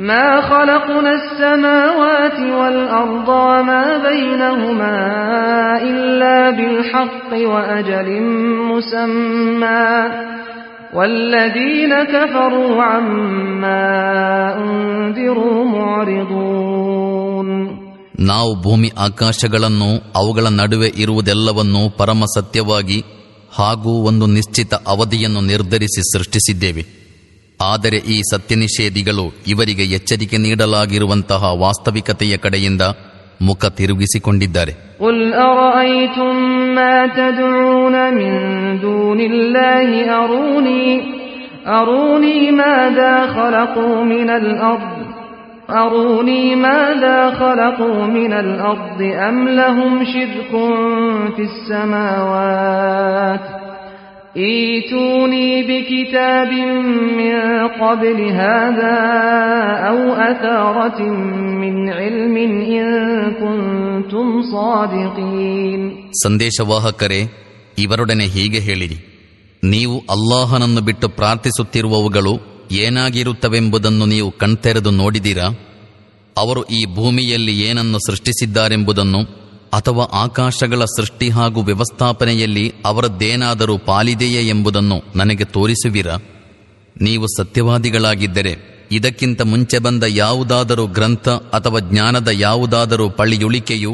ما خلقنا السماوات والأرض وما بينهما إلا بالحق وأجل مسمى والذين كفروا عما أنذروا معرضون ನಾವು ಭೂಮಿ ಆಕಾಶಗಳನ್ನು ಅವುಗಳ ನಡುವೆ ಇರುವುದೆಲ್ಲವನ್ನೂ ಪರಮ ಸತ್ಯವಾಗಿ ಹಾಗೂ ಒಂದು ನಿಶ್ಚಿತ ಅವಧಿಯನ್ನು ನಿರ್ಧರಿಸಿ ಸೃಷ್ಟಿಸಿದ್ದೇವೆ ಆದರೆ ಈ ಸತ್ಯನಿಷೇಧಿಗಳು ಇವರಿಗೆ ಎಚ್ಚರಿಕೆ ನೀಡಲಾಗಿರುವಂತಹ ವಾಸ್ತವಿಕತೆಯ ಕಡೆಯಿಂದ ಮುಖ ತಿರುಗಿಸಿಕೊಂಡಿದ್ದಾರೆ. قل ايتوني بكتاب من قبل هذا أو أثارة من علم إن كنتم صادقين ಸಂದೇಶವಾಹಕರೇ ಇವರೊಡನೆ ಹೀಗೆ ಹೇಳಿರಿ ನೀವು ಅಲ್ಲಾಹನನ್ನು ಬಿಟ್ಟು ಪ್ರಾರ್ಥಿಸುತ್ತಿರುವವುಗಳು ಏನಾಗಿರುತ್ತವೆಂಬುದನ್ನು ನೀವು ಕಣ್ತೆರೆದು ನೋಡಿದಿರಾ ಅವರು ಈ ಭೂಮಿಯಲ್ಲಿ ಏನನ್ನು ಸೃಷ್ಟಿಸಿದ್ದಾರೆಂಬುದನ್ನು ಅಥವಾ ಆಕಾಶಗಳ ಸೃಷ್ಟಿ ಹಾಗೂ ವ್ಯವಸ್ಥಾಪನೆಯಲ್ಲಿ ಅವರದ್ದೇನಾದರೂ ಪಾಲಿದೆಯೇ ಎಂಬುದನ್ನು ನನಗೆ ತೋರಿಸುವಿರಾ? ನೀವು ಸತ್ಯವಾದಿಗಳಾಗಿದ್ದರೆ ಇದಕ್ಕಿಂತ ಮುಂಚೆ ಬಂದ ಯಾವುದಾದರೂ ಗ್ರಂಥ ಅಥವಾ ಜ್ಞಾನದ ಯಾವುದಾದರೂ ಪಳಿಯುಳಿಕೆಯು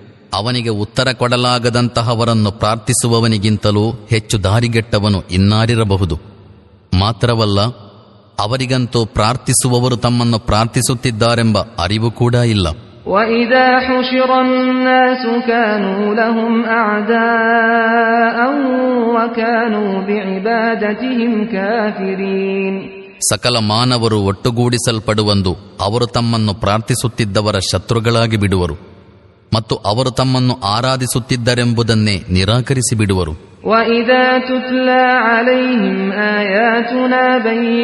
ಅವನಿಗೆ ಉತ್ತರ ಕೊಡಲಾಗದಂತಹವರನ್ನು ಪ್ರಾರ್ಥಿಸುವವನಿಗಿಂತಲೂ ಹೆಚ್ಚು ದಾರಿಗೆಟ್ಟವನು ಇನ್ನಾರಿರಬಹುದು. ಮಾತ್ರವಲ್ಲ ಅವರಿಗಂತೂ ಪ್ರಾರ್ಥಿಸುವವರು ತಮ್ಮನ್ನು ಪ್ರಾರ್ಥಿಸುತ್ತಿದ್ದಾರೆಂಬ ಅರಿವು ಕೂಡ ಇಲ್ಲ. ಸಕಲ ಮಾನವರು ಒಟ್ಟುಗೂಡಿಸಲ್ಪಡುವಂದು ಅವರು ತಮ್ಮನ್ನು ಪ್ರಾರ್ಥಿಸುತ್ತಿದ್ದವರ ಶತ್ರುಗಳಾಗಿ ಬಿಡುವರು. ಮತ್ತು ಅವರು ತಮ್ಮನ್ನು ಆರಾಧಿಸುತ್ತಿದ್ದರೆಂಬುದನ್ನೇ ನಿರಾಕರಿಸಿ ಬಿಡುವರು